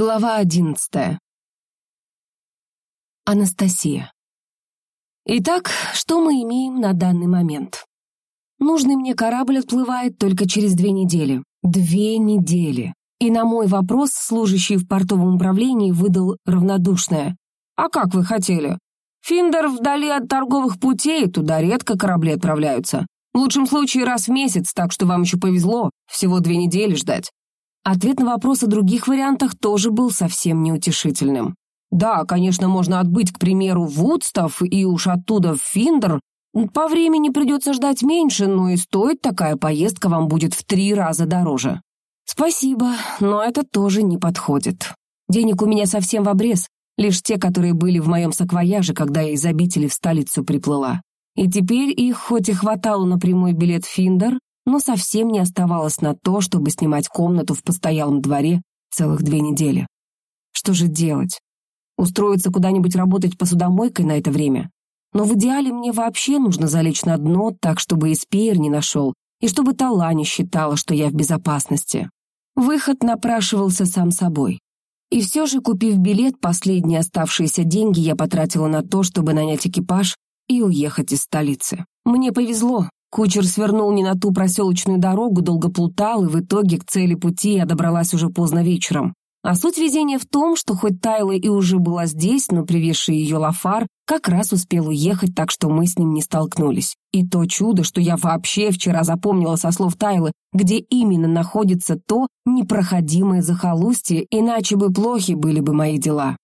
Глава одиннадцатая. Анастасия. Итак, что мы имеем на данный момент? Нужный мне корабль отплывает только через две недели. Две недели. И на мой вопрос служащий в портовом управлении выдал равнодушное. «А как вы хотели? Финдер вдали от торговых путей, туда редко корабли отправляются. В лучшем случае раз в месяц, так что вам еще повезло, всего две недели ждать. Ответ на вопрос о других вариантах тоже был совсем неутешительным. Да, конечно, можно отбыть, к примеру, в Вудстав и уж оттуда в Финдер. По времени придется ждать меньше, но и стоит такая поездка вам будет в три раза дороже. Спасибо, но это тоже не подходит. Денег у меня совсем в обрез, лишь те, которые были в моем саквояже, когда я из обители в столицу приплыла. И теперь их хоть и хватало на прямой билет Финдер, но совсем не оставалось на то, чтобы снимать комнату в постоялом дворе целых две недели. Что же делать? Устроиться куда-нибудь работать посудомойкой на это время? Но в идеале мне вообще нужно залечь на дно, так чтобы и спеер не нашел, и чтобы Тала не считала, что я в безопасности. Выход напрашивался сам собой. И все же, купив билет, последние оставшиеся деньги я потратила на то, чтобы нанять экипаж и уехать из столицы. Мне повезло, Кучер свернул не на ту проселочную дорогу, долго плутал, и в итоге к цели пути я добралась уже поздно вечером. А суть везения в том, что хоть Тайла и уже была здесь, но привезший ее Лафар как раз успел уехать, так что мы с ним не столкнулись. И то чудо, что я вообще вчера запомнила со слов Тайлы, где именно находится то непроходимое захолустье, иначе бы плохи были бы мои дела.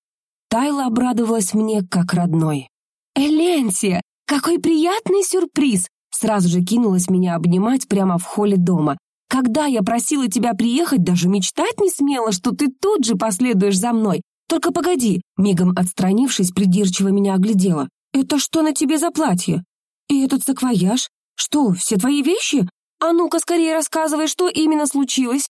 Тайла обрадовалась мне как родной. «Эленсия, какой приятный сюрприз! Сразу же кинулась меня обнимать прямо в холле дома. Когда я просила тебя приехать, даже мечтать не смела, что ты тут же последуешь за мной. Только погоди, мигом отстранившись, придирчиво меня оглядела. Это что на тебе за платье? И этот саквояж? Что, все твои вещи? А ну-ка скорее рассказывай, что именно случилось.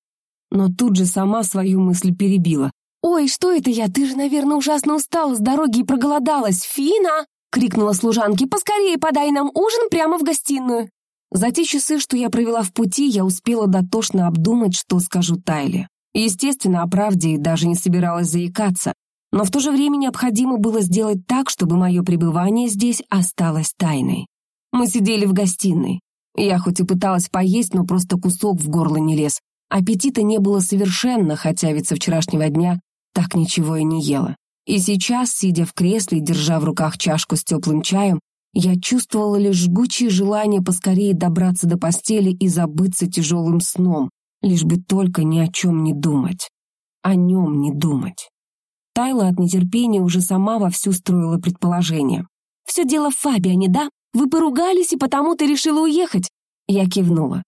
Но тут же сама свою мысль перебила. «Ой, что это я? Ты же, наверное, ужасно устала с дороги и проголодалась. Фина!» Крикнула служанке. «Поскорее подай нам ужин прямо в гостиную!» За те часы, что я провела в пути, я успела дотошно обдумать, что скажу Тайле. Естественно, о правде и даже не собиралась заикаться, но в то же время необходимо было сделать так, чтобы мое пребывание здесь осталось тайной. Мы сидели в гостиной. Я хоть и пыталась поесть, но просто кусок в горло не лез. Аппетита не было совершенно, хотя ведь со вчерашнего дня так ничего и не ела. И сейчас, сидя в кресле держа в руках чашку с теплым чаем, я чувствовала лишь жгучее желание поскорее добраться до постели и забыться тяжелым сном, лишь бы только ни о чем не думать. О нем не думать. Тайла от нетерпения уже сама вовсю строила предположение. «Все дело в Фабиане, да? Вы поругались, и потому ты решила уехать?» Я кивнула.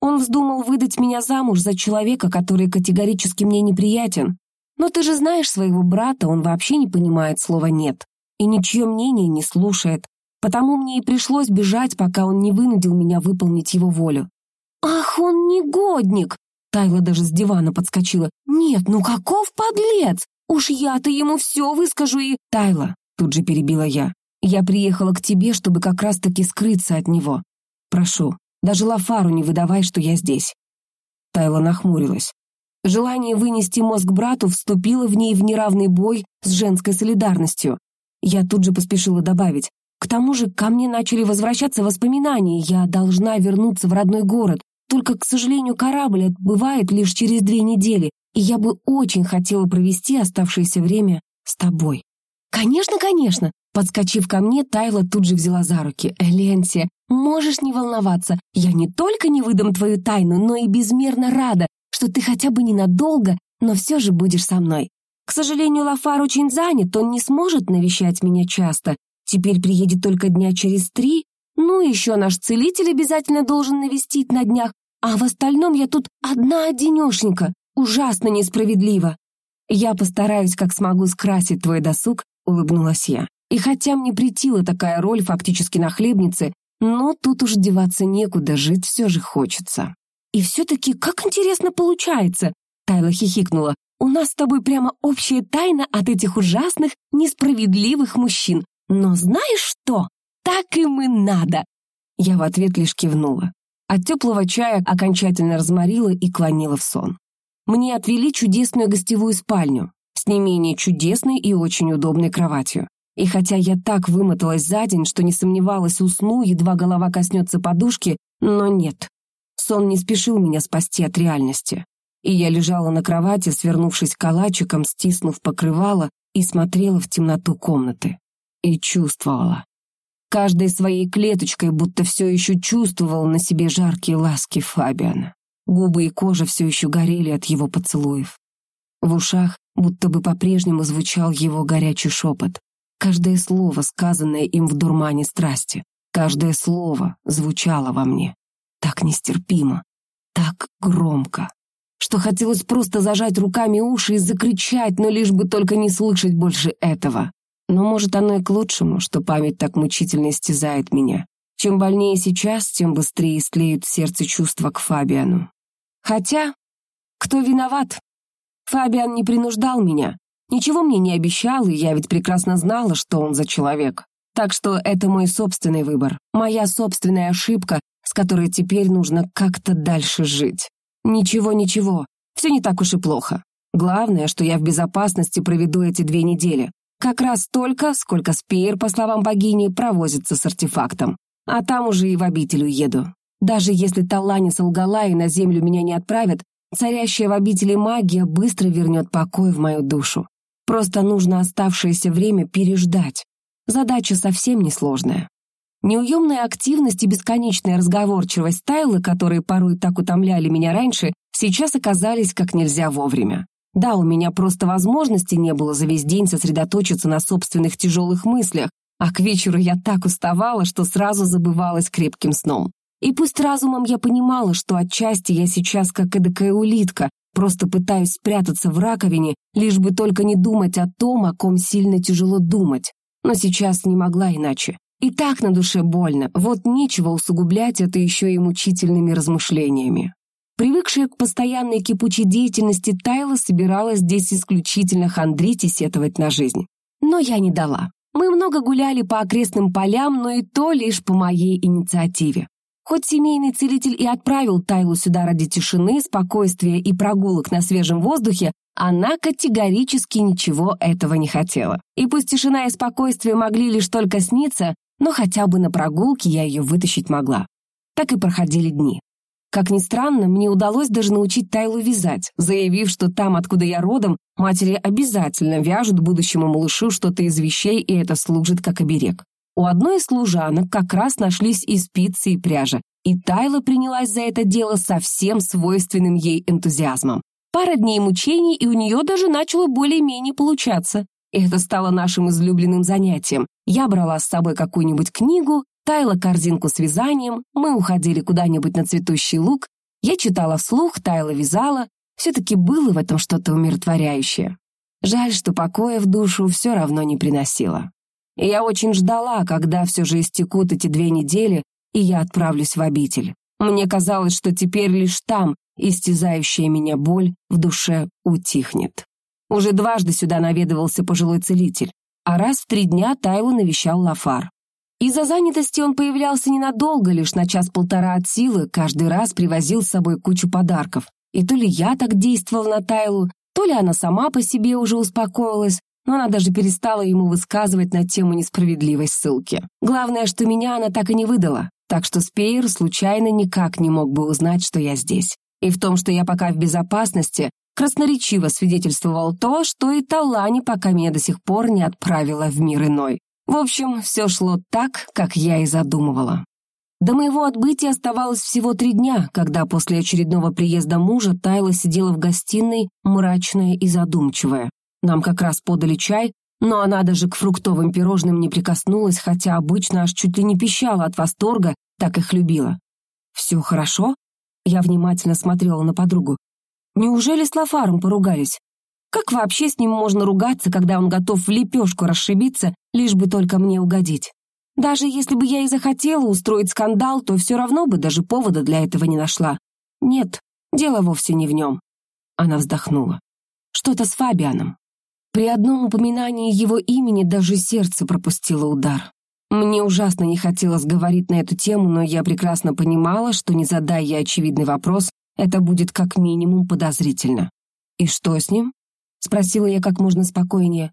Он вздумал выдать меня замуж за человека, который категорически мне неприятен, но ты же знаешь своего брата, он вообще не понимает слова «нет» и ничье мнение не слушает, потому мне и пришлось бежать, пока он не вынудил меня выполнить его волю. «Ах, он негодник!» Тайла даже с дивана подскочила. «Нет, ну каков подлец! Уж я-то ему все выскажу и...» «Тайла», тут же перебила я, «я приехала к тебе, чтобы как раз-таки скрыться от него. Прошу, даже Лафару не выдавай, что я здесь». Тайла нахмурилась. Желание вынести мозг брату вступило в ней в неравный бой с женской солидарностью. Я тут же поспешила добавить. К тому же ко мне начали возвращаться воспоминания, я должна вернуться в родной город. Только, к сожалению, корабль отбывает лишь через две недели, и я бы очень хотела провести оставшееся время с тобой. «Конечно, конечно!» Подскочив ко мне, Тайла тут же взяла за руки. «Эленсия, можешь не волноваться, я не только не выдам твою тайну, но и безмерно рада, что ты хотя бы ненадолго, но все же будешь со мной. К сожалению, Лафар очень занят, он не сможет навещать меня часто. Теперь приедет только дня через три. Ну, еще наш целитель обязательно должен навестить на днях. А в остальном я тут одна-одинешенька. Ужасно несправедливо. Я постараюсь, как смогу скрасить твой досуг, улыбнулась я. И хотя мне притила такая роль фактически нахлебницы, но тут уж деваться некуда, жить все же хочется. И все-таки как интересно получается!» Тайла хихикнула. «У нас с тобой прямо общая тайна от этих ужасных, несправедливых мужчин. Но знаешь что? Так им и надо!» Я в ответ лишь кивнула. От теплого чая окончательно разморила и клонила в сон. Мне отвели чудесную гостевую спальню. с не менее чудесной и очень удобной кроватью. И хотя я так вымоталась за день, что не сомневалась, усну, едва голова коснется подушки, но нет. Сон не спешил меня спасти от реальности. И я лежала на кровати, свернувшись калачиком, стиснув покрывало, и смотрела в темноту комнаты. И чувствовала. Каждой своей клеточкой будто все еще чувствовала на себе жаркие ласки Фабиана. Губы и кожа все еще горели от его поцелуев. В ушах будто бы по-прежнему звучал его горячий шепот. Каждое слово, сказанное им в дурмане страсти, каждое слово звучало во мне. Так нестерпимо, так громко, что хотелось просто зажать руками уши и закричать, но лишь бы только не слышать больше этого. Но может оно и к лучшему, что память так мучительно истязает меня. Чем больнее сейчас, тем быстрее истлеют в сердце чувства к Фабиану. Хотя, кто виноват? Фабиан не принуждал меня, ничего мне не обещал, и я ведь прекрасно знала, что он за человек. Так что это мой собственный выбор, моя собственная ошибка, с которой теперь нужно как-то дальше жить. Ничего, ничего, все не так уж и плохо. Главное, что я в безопасности проведу эти две недели. Как раз столько, сколько Спеер, по словам богини, провозится с артефактом. А там уже и в обитель уеду. Даже если Талани солгала и на землю меня не отправят, царящая в обители магия быстро вернет покой в мою душу. Просто нужно оставшееся время переждать. Задача совсем несложная. Неуемная активность и бесконечная разговорчивость Тайлы, которые порой так утомляли меня раньше, сейчас оказались как нельзя вовремя. Да, у меня просто возможности не было за весь день сосредоточиться на собственных тяжелых мыслях, а к вечеру я так уставала, что сразу забывалась крепким сном. И пусть разумом я понимала, что отчасти я сейчас как эдакая улитка, просто пытаюсь спрятаться в раковине, лишь бы только не думать о том, о ком сильно тяжело думать. Но сейчас не могла иначе. И так на душе больно, вот нечего усугублять это еще и мучительными размышлениями. Привыкшая к постоянной кипучей деятельности, Тайла собиралась здесь исключительно хандрить и сетовать на жизнь. Но я не дала. Мы много гуляли по окрестным полям, но и то лишь по моей инициативе. Хоть семейный целитель и отправил Тайлу сюда ради тишины, спокойствия и прогулок на свежем воздухе, она категорически ничего этого не хотела. И пусть тишина и спокойствие могли лишь только сниться, но хотя бы на прогулке я ее вытащить могла. Так и проходили дни. Как ни странно, мне удалось даже научить Тайлу вязать, заявив, что там, откуда я родом, матери обязательно вяжут будущему малышу что-то из вещей, и это служит как оберег. У одной из служанок как раз нашлись и спицы, и пряжа, и Тайла принялась за это дело со всем свойственным ей энтузиазмом. Пара дней мучений, и у нее даже начало более-менее получаться. Это стало нашим излюбленным занятием. Я брала с собой какую-нибудь книгу, Тайла корзинку с вязанием, мы уходили куда-нибудь на цветущий луг, я читала вслух, Тайла вязала. Все-таки было в этом что-то умиротворяющее. Жаль, что покоя в душу все равно не приносило. И я очень ждала, когда все же истекут эти две недели, и я отправлюсь в обитель. Мне казалось, что теперь лишь там истязающая меня боль в душе утихнет. Уже дважды сюда наведывался пожилой целитель, а раз в три дня Тайлу навещал Лафар. Из-за занятости он появлялся ненадолго, лишь на час-полтора от силы, каждый раз привозил с собой кучу подарков. И то ли я так действовал на Тайлу, то ли она сама по себе уже успокоилась, но она даже перестала ему высказывать на тему несправедливой ссылки. Главное, что меня она так и не выдала, так что Спейер случайно никак не мог бы узнать, что я здесь. И в том, что я пока в безопасности, красноречиво свидетельствовал то, что и Талани пока меня до сих пор не отправила в мир иной. В общем, все шло так, как я и задумывала. До моего отбытия оставалось всего три дня, когда после очередного приезда мужа Тайла сидела в гостиной, мрачная и задумчивая. Нам как раз подали чай, но она даже к фруктовым пирожным не прикоснулась, хотя обычно аж чуть ли не пищала от восторга, так их любила. «Все хорошо?» Я внимательно смотрела на подругу. «Неужели с Лафаром поругались? Как вообще с ним можно ругаться, когда он готов в лепешку расшибиться, лишь бы только мне угодить? Даже если бы я и захотела устроить скандал, то все равно бы даже повода для этого не нашла. Нет, дело вовсе не в нем. Она вздохнула. Что-то с Фабианом. При одном упоминании его имени даже сердце пропустило удар. Мне ужасно не хотелось говорить на эту тему, но я прекрасно понимала, что не задая я очевидный вопрос, это будет как минимум подозрительно. И что с ним? — спросила я как можно спокойнее.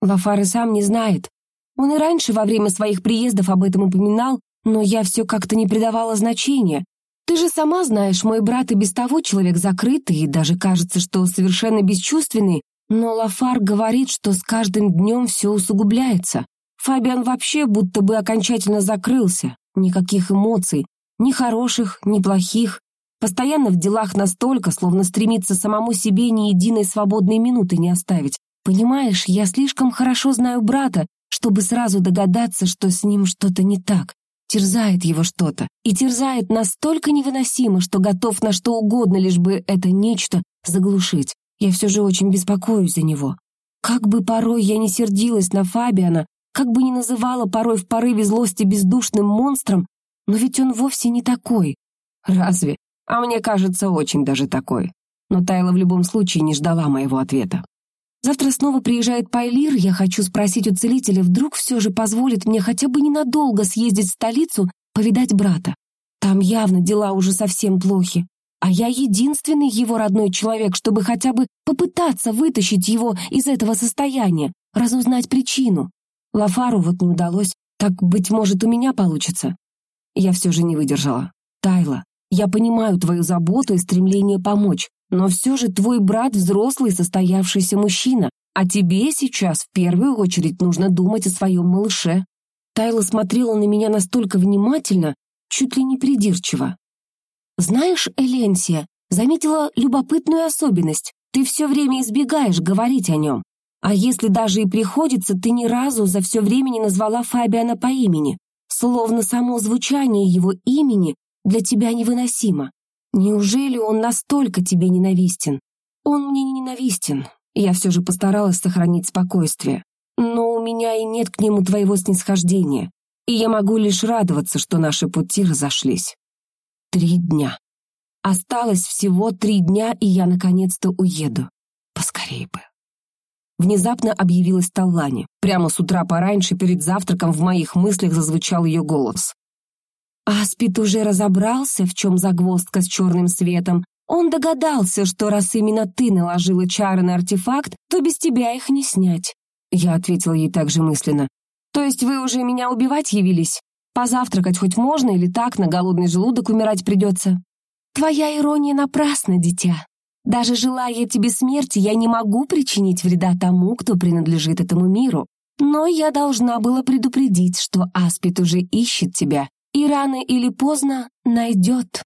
Лафар и сам не знает. Он и раньше во время своих приездов об этом упоминал, но я все как-то не придавала значения. Ты же сама знаешь, мой брат и без того человек закрытый, и даже кажется, что совершенно бесчувственный, но Лафар говорит, что с каждым днем все усугубляется. Фабиан вообще будто бы окончательно закрылся. Никаких эмоций, ни хороших, ни плохих. Постоянно в делах настолько, словно стремится самому себе ни единой свободной минуты не оставить. Понимаешь, я слишком хорошо знаю брата, чтобы сразу догадаться, что с ним что-то не так. Терзает его что-то. И терзает настолько невыносимо, что готов на что угодно, лишь бы это нечто заглушить. Я все же очень беспокоюсь за него. Как бы порой я не сердилась на Фабиана, как бы ни называла порой в порыве злости бездушным монстром, но ведь он вовсе не такой. Разве? А мне кажется, очень даже такой. Но Тайла в любом случае не ждала моего ответа. Завтра снова приезжает Пайлир, я хочу спросить у целителя, вдруг все же позволит мне хотя бы ненадолго съездить в столицу, повидать брата. Там явно дела уже совсем плохи а я единственный его родной человек, чтобы хотя бы попытаться вытащить его из этого состояния, разузнать причину. Лафару вот не удалось, так, быть может, у меня получится. Я все же не выдержала. Тайла, я понимаю твою заботу и стремление помочь, но все же твой брат взрослый состоявшийся мужчина, а тебе сейчас в первую очередь нужно думать о своем малыше. Тайла смотрела на меня настолько внимательно, чуть ли не придирчиво. «Знаешь, Эленсия, заметила любопытную особенность. Ты все время избегаешь говорить о нем. А если даже и приходится, ты ни разу за все время не назвала Фабиана по имени. Словно само звучание его имени для тебя невыносимо. Неужели он настолько тебе ненавистен? Он мне не ненавистен. Я все же постаралась сохранить спокойствие. Но у меня и нет к нему твоего снисхождения. И я могу лишь радоваться, что наши пути разошлись. Три дня. Осталось всего три дня, и я наконец-то уеду. Поскорей бы. Внезапно объявилась Таллани. Прямо с утра пораньше, перед завтраком, в моих мыслях зазвучал ее голос. Аспид уже разобрался, в чем загвоздка с черным светом. Он догадался, что раз именно ты наложила чары на артефакт, то без тебя их не снять. Я ответила ей также мысленно. То есть вы уже меня убивать явились? Позавтракать хоть можно или так, на голодный желудок умирать придется. Твоя ирония напрасна, дитя. Даже желая тебе смерти, я не могу причинить вреда тому, кто принадлежит этому миру. Но я должна была предупредить, что Аспид уже ищет тебя, и рано или поздно найдет.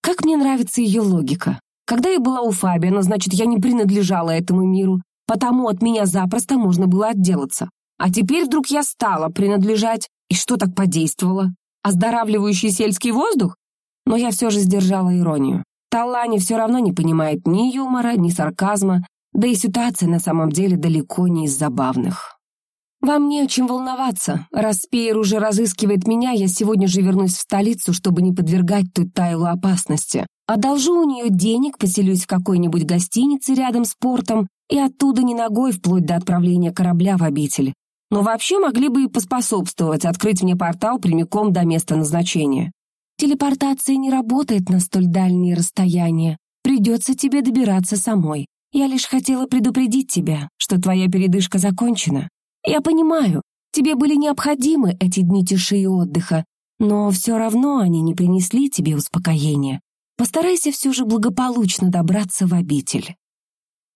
Как мне нравится ее логика. Когда я была у Фабиана, значит, я не принадлежала этому миру, потому от меня запросто можно было отделаться. А теперь вдруг я стала принадлежать, и что так подействовало? Оздоравливающий сельский воздух? Но я все же сдержала иронию. Талани все равно не понимает ни юмора, ни сарказма, да и ситуация на самом деле далеко не из забавных. «Вам не о чем волноваться. Раз Спейер уже разыскивает меня, я сегодня же вернусь в столицу, чтобы не подвергать тут Тайлу опасности. Одолжу у нее денег, поселюсь в какой-нибудь гостинице рядом с портом и оттуда не ногой вплоть до отправления корабля в обитель но вообще могли бы и поспособствовать открыть мне портал прямиком до места назначения. Телепортация не работает на столь дальние расстояния. Придется тебе добираться самой. Я лишь хотела предупредить тебя, что твоя передышка закончена. Я понимаю, тебе были необходимы эти дни тиши и отдыха, но все равно они не принесли тебе успокоения. Постарайся все же благополучно добраться в обитель.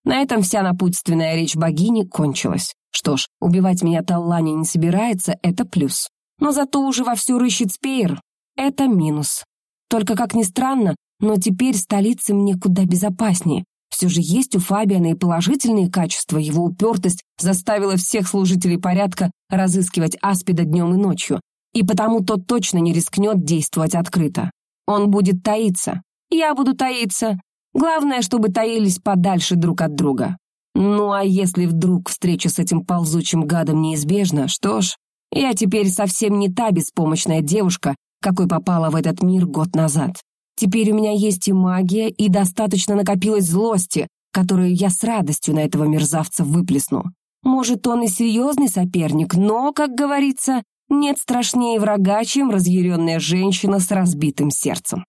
На этом вся напутственная речь богини кончилась. Что ж, убивать меня Таллани не собирается, это плюс. Но зато уже вовсю рыщет Спейр. Это минус. Только, как ни странно, но теперь столице мне куда безопаснее. Все же есть у Фабиана и положительные качества, его упертость заставила всех служителей порядка разыскивать Аспида днем и ночью, и потому тот точно не рискнет действовать открыто. Он будет таиться. Я буду таиться. Главное, чтобы таились подальше друг от друга. Ну а если вдруг встреча с этим ползучим гадом неизбежна, что ж, я теперь совсем не та беспомощная девушка, какой попала в этот мир год назад. Теперь у меня есть и магия, и достаточно накопилось злости, которую я с радостью на этого мерзавца выплесну. Может, он и серьезный соперник, но, как говорится, нет страшнее врага, чем разъяренная женщина с разбитым сердцем.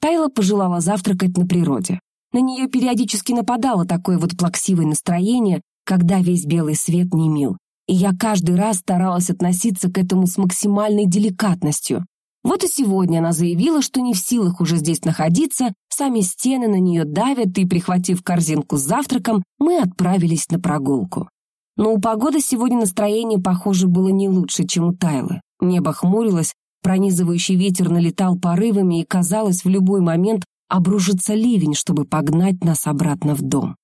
Тайла пожелала завтракать на природе. на нее периодически нападало такое вот плаксивое настроение, когда весь белый свет не мил. И я каждый раз старалась относиться к этому с максимальной деликатностью. Вот и сегодня она заявила, что не в силах уже здесь находиться, сами стены на нее давят, и, прихватив корзинку с завтраком, мы отправились на прогулку. Но у погоды сегодня настроение, похоже, было не лучше, чем у Тайлы. Небо хмурилось, пронизывающий ветер налетал порывами, и, казалось, в любой момент обрушится ливень, чтобы погнать нас обратно в дом.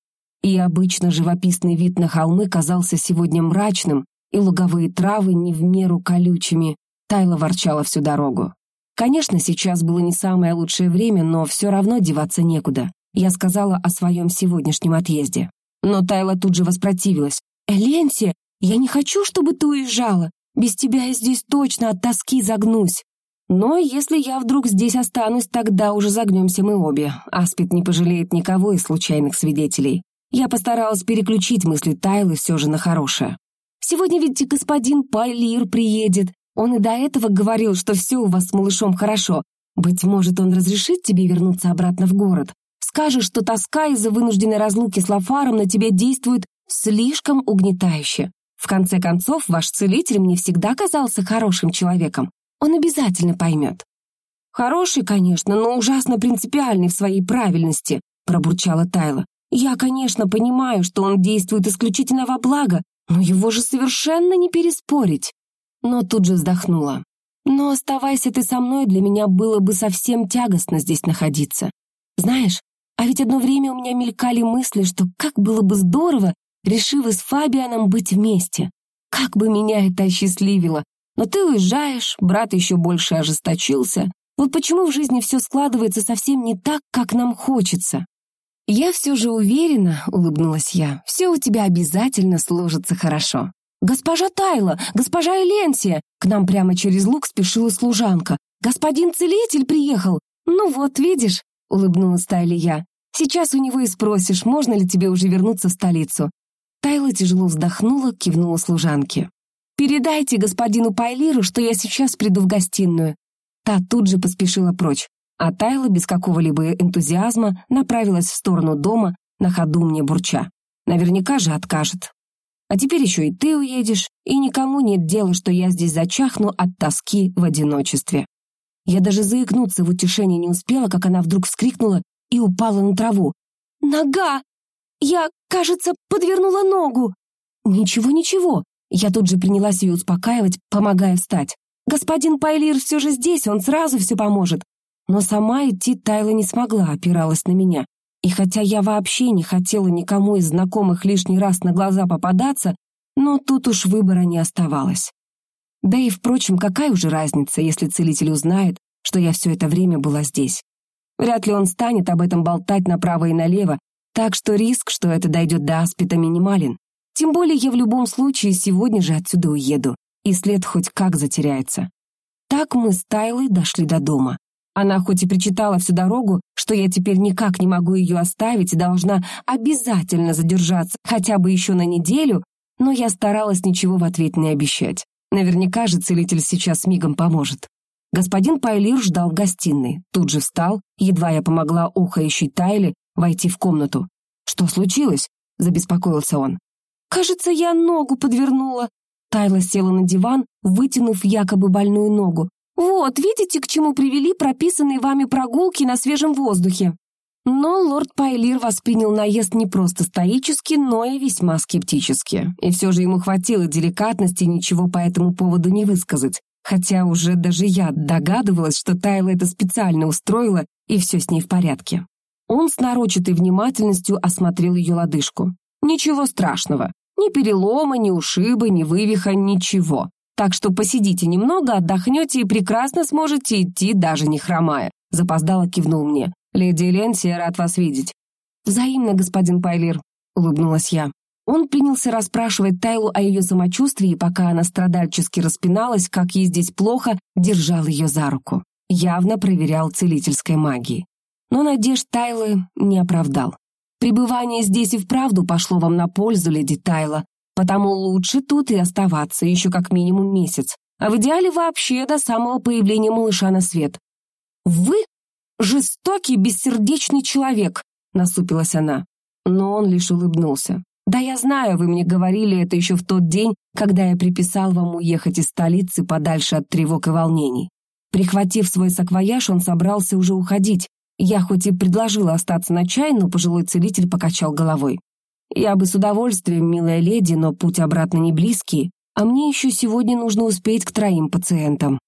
И обычно живописный вид на холмы казался сегодня мрачным, и луговые травы не в меру колючими. Тайла ворчала всю дорогу. Конечно, сейчас было не самое лучшее время, но все равно деваться некуда. Я сказала о своем сегодняшнем отъезде. Но Тайла тут же воспротивилась. «Эленсия, я не хочу, чтобы ты уезжала. Без тебя я здесь точно от тоски загнусь. Но если я вдруг здесь останусь, тогда уже загнемся мы обе. Аспид не пожалеет никого из случайных свидетелей. Я постаралась переключить мысли Тайлы все же на хорошее. Сегодня ведь господин Пайлир приедет. Он и до этого говорил, что все у вас с малышом хорошо. Быть может, он разрешит тебе вернуться обратно в город. Скажешь, что тоска из-за вынужденной разлуки с Лафаром на тебя действует слишком угнетающе. В конце концов, ваш целитель мне всегда казался хорошим человеком. Он обязательно поймет. «Хороший, конечно, но ужасно принципиальный в своей правильности», пробурчала Тайла. «Я, конечно, понимаю, что он действует исключительно во благо, но его же совершенно не переспорить». Но тут же вздохнула. «Но оставайся ты со мной, для меня было бы совсем тягостно здесь находиться. Знаешь, а ведь одно время у меня мелькали мысли, что как было бы здорово, решив с Фабианом быть вместе. Как бы меня это осчастливило, но ты уезжаешь, брат еще больше ожесточился. Вот почему в жизни все складывается совсем не так, как нам хочется. Я все же уверена, улыбнулась я, все у тебя обязательно сложится хорошо. «Госпожа Тайла! Госпожа Эленсия!» К нам прямо через луг спешила служанка. «Господин целитель приехал!» «Ну вот, видишь?» — улыбнулась Тайли я. «Сейчас у него и спросишь, можно ли тебе уже вернуться в столицу». Тайла тяжело вздохнула, кивнула служанке. «Передайте господину Пайлиру, что я сейчас приду в гостиную». Та тут же поспешила прочь, а Тайла без какого-либо энтузиазма направилась в сторону дома, на ходу мне бурча. Наверняка же откажет. А теперь еще и ты уедешь, и никому нет дела, что я здесь зачахну от тоски в одиночестве. Я даже заикнуться в утешении не успела, как она вдруг вскрикнула и упала на траву. «Нога! Я, кажется, подвернула ногу!» «Ничего-ничего, я тут же принялась ее успокаивать, помогая встать. «Господин Пайлир все же здесь, он сразу все поможет». Но сама идти Тайла не смогла, опиралась на меня. И хотя я вообще не хотела никому из знакомых лишний раз на глаза попадаться, но тут уж выбора не оставалось. Да и, впрочем, какая уже разница, если целитель узнает, что я все это время была здесь. Вряд ли он станет об этом болтать направо и налево, так что риск, что это дойдет до аспита, минимален. Тем более я в любом случае сегодня же отсюда уеду, и след хоть как затеряется. Так мы с Тайлой дошли до дома. Она хоть и причитала всю дорогу, что я теперь никак не могу ее оставить и должна обязательно задержаться хотя бы еще на неделю, но я старалась ничего в ответ не обещать. Наверняка же целитель сейчас мигом поможет. Господин Пайлир ждал в гостиной, тут же встал, едва я помогла ухающей Тайле войти в комнату. «Что случилось?» — забеспокоился он. «Кажется, я ногу подвернула». Тайла села на диван, вытянув якобы больную ногу. «Вот, видите, к чему привели прописанные вами прогулки на свежем воздухе?» Но лорд Пайлир воспринял наезд не просто стоически, но и весьма скептически. И все же ему хватило деликатности ничего по этому поводу не высказать. Хотя уже даже я догадывалась, что Тайла это специально устроила, и все с ней в порядке. Он с нарочатой внимательностью осмотрел ее лодыжку. Ничего страшного. Ни перелома, ни ушиба, ни вывиха, ничего. Так что посидите немного, отдохнете и прекрасно сможете идти, даже не хромая. Запоздало кивнул мне. «Леди Ленсия, рад вас видеть». «Взаимно, господин Пайлер», — улыбнулась я. Он принялся расспрашивать Тайлу о ее самочувствии, пока она страдальчески распиналась, как ей здесь плохо, держал ее за руку. Явно проверял целительской магией. Но надежд Тайлы не оправдал. Пребывание здесь и вправду пошло вам на пользу, леди Тайла, потому лучше тут и оставаться еще как минимум месяц, а в идеале вообще до самого появления малыша на свет. Вы жестокий, бессердечный человек, — насупилась она. Но он лишь улыбнулся. «Да я знаю, вы мне говорили это еще в тот день, когда я приписал вам уехать из столицы подальше от тревог и волнений. Прихватив свой саквояж, он собрался уже уходить. Я хоть и предложила остаться на чай, но пожилой целитель покачал головой. «Я бы с удовольствием, милая леди, но путь обратно не близкий, а мне еще сегодня нужно успеть к троим пациентам».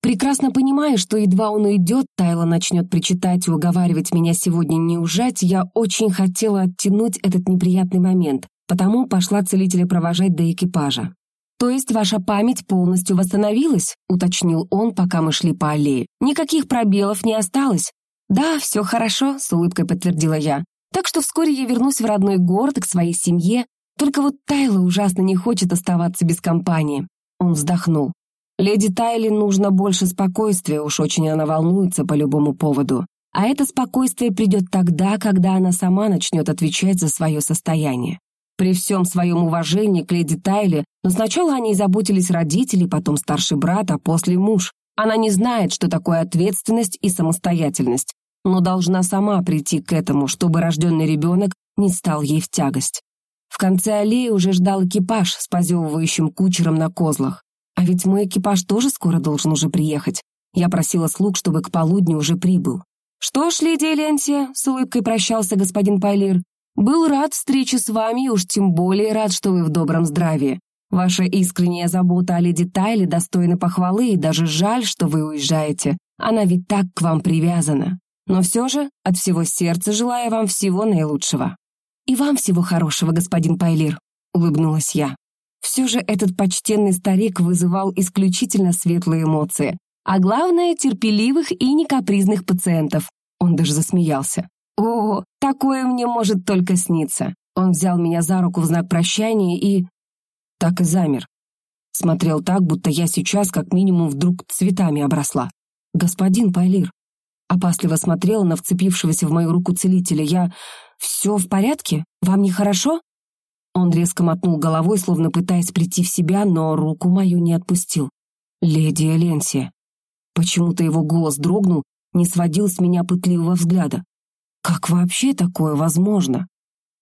Прекрасно понимая, что едва он уйдет, Тайла начнет причитать и уговаривать меня сегодня не ужать, я очень хотела оттянуть этот неприятный момент, потому пошла целителя провожать до экипажа. «То есть ваша память полностью восстановилась?» — уточнил он, пока мы шли по аллее. «Никаких пробелов не осталось?» «Да, все хорошо», — с улыбкой подтвердила я. «Так что вскоре я вернусь в родной город, к своей семье. Только вот Тайла ужасно не хочет оставаться без компании». Он вздохнул. «Леди Тайле нужно больше спокойствия, уж очень она волнуется по любому поводу. А это спокойствие придет тогда, когда она сама начнет отвечать за свое состояние. При всем своем уважении к леди Тайле, но сначала о ней заботились родители, потом старший брат, а после муж. Она не знает, что такое ответственность и самостоятельность, но должна сама прийти к этому, чтобы рожденный ребенок не стал ей в тягость. В конце аллеи уже ждал экипаж с позевывающим кучером на козлах. А ведь мой экипаж тоже скоро должен уже приехать. Я просила слуг, чтобы к полудню уже прибыл. «Что ж, леди Эленсия», — с улыбкой прощался господин Пайлир, «был рад встрече с вами и уж тем более рад, что вы в добром здравии. Ваша искренняя забота о леди Тайле достойна похвалы, и даже жаль, что вы уезжаете. Она ведь так к вам привязана. Но все же от всего сердца желаю вам всего наилучшего». «И вам всего хорошего, господин Пайлир», — улыбнулась я. Все же этот почтенный старик вызывал исключительно светлые эмоции, а главное — терпеливых и некапризных пациентов. Он даже засмеялся. «О, такое мне может только сниться». Он взял меня за руку в знак прощания и так и замер. Смотрел так, будто я сейчас как минимум вдруг цветами обросла. «Господин Пайлир». Опасливо смотрел на вцепившегося в мою руку целителя. «Я... Все в порядке? Вам нехорошо?» Он резко мотнул головой, словно пытаясь прийти в себя, но руку мою не отпустил. «Леди Эленсия». Почему-то его голос дрогнул, не сводил с меня пытливого взгляда. «Как вообще такое возможно?»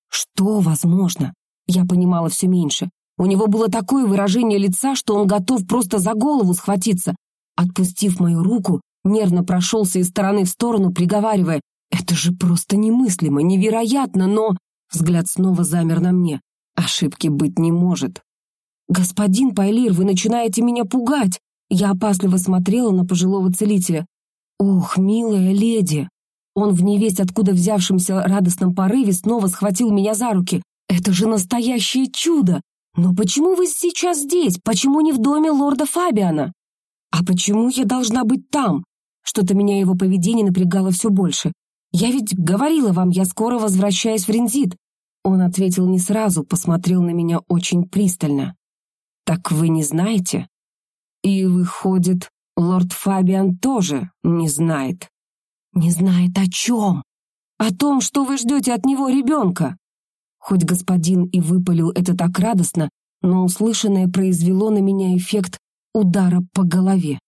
«Что возможно?» Я понимала все меньше. У него было такое выражение лица, что он готов просто за голову схватиться. Отпустив мою руку, нервно прошелся из стороны в сторону, приговаривая, «Это же просто немыслимо, невероятно, но...» Взгляд снова замер на мне. Ошибки быть не может. «Господин Пайлир, вы начинаете меня пугать!» Я опасливо смотрела на пожилого целителя. «Ох, милая леди!» Он в невесть откуда взявшемся радостном порыве снова схватил меня за руки. «Это же настоящее чудо! «Но почему вы сейчас здесь? Почему не в доме лорда Фабиана?» «А почему я должна быть там?» Что-то меня его поведение напрягало все больше. «Я ведь говорила вам, я скоро возвращаюсь в Рензит». Он ответил не сразу, посмотрел на меня очень пристально. «Так вы не знаете?» «И, выходит, лорд Фабиан тоже не знает». «Не знает о чем?» «О том, что вы ждете от него ребенка». Хоть господин и выпалил это так радостно, но услышанное произвело на меня эффект удара по голове.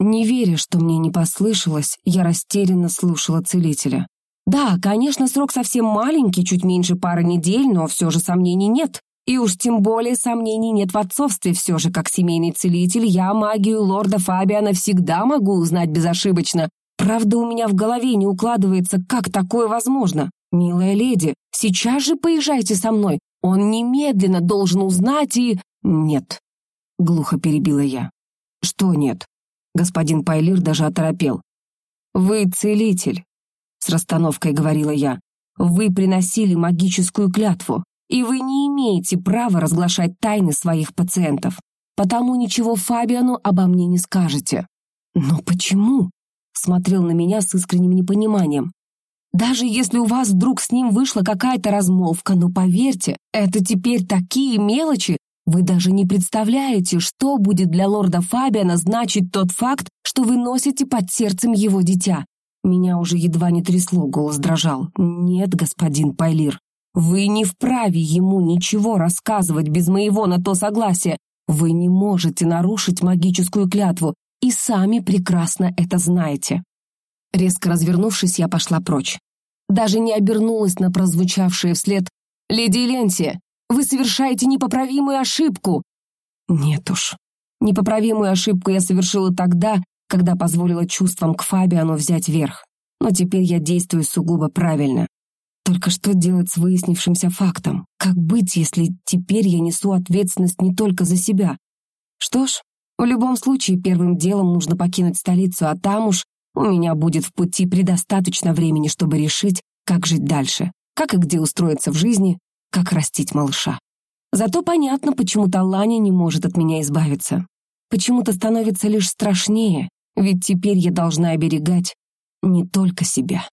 Не веря, что мне не послышалось, я растерянно слушала целителя. Да, конечно, срок совсем маленький, чуть меньше пары недель, но все же сомнений нет. И уж тем более сомнений нет в отцовстве. Все же, как семейный целитель, я магию лорда Фабиана всегда могу узнать безошибочно. Правда, у меня в голове не укладывается, как такое возможно. «Милая леди, сейчас же поезжайте со мной. Он немедленно должен узнать и...» «Нет», — глухо перебила я. «Что нет?» Господин Пайлир даже оторопел. «Вы целитель», — с расстановкой говорила я. «Вы приносили магическую клятву, и вы не имеете права разглашать тайны своих пациентов, потому ничего Фабиану обо мне не скажете». «Но почему?» — смотрел на меня с искренним непониманием. Даже если у вас вдруг с ним вышла какая-то размолвка, но поверьте, это теперь такие мелочи, вы даже не представляете, что будет для лорда Фабиана значить тот факт, что вы носите под сердцем его дитя. Меня уже едва не трясло, голос дрожал. Нет, господин Пайлир, вы не вправе ему ничего рассказывать без моего на то согласия. Вы не можете нарушить магическую клятву, и сами прекрасно это знаете. Резко развернувшись, я пошла прочь. даже не обернулась на прозвучавшее вслед «Леди Ленси, вы совершаете непоправимую ошибку!» Нет уж, непоправимую ошибку я совершила тогда, когда позволила чувствам к Фабиану взять верх. Но теперь я действую сугубо правильно. Только что делать с выяснившимся фактом? Как быть, если теперь я несу ответственность не только за себя? Что ж, в любом случае первым делом нужно покинуть столицу, а там уж у меня будет в пути предостаточно времени, чтобы решить, как жить дальше, как и где устроиться в жизни, как растить малыша. Зато понятно, почему Талани не может от меня избавиться. Почему-то становится лишь страшнее, ведь теперь я должна оберегать не только себя.